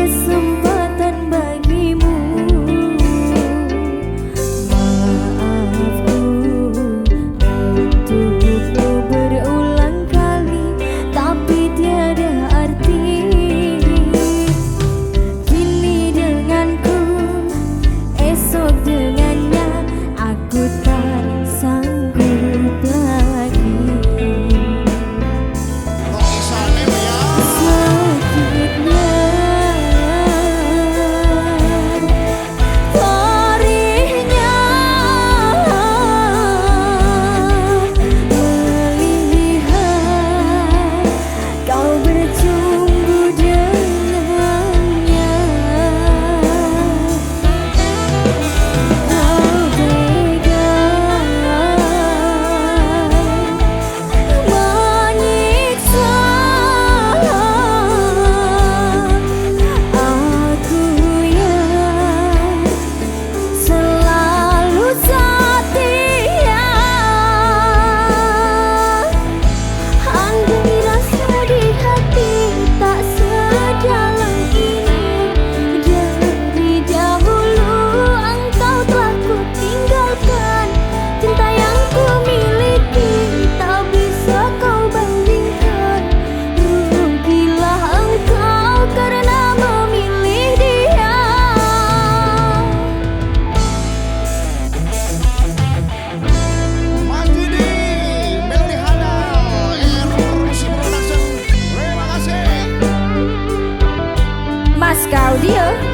kesempatan baru. Claudia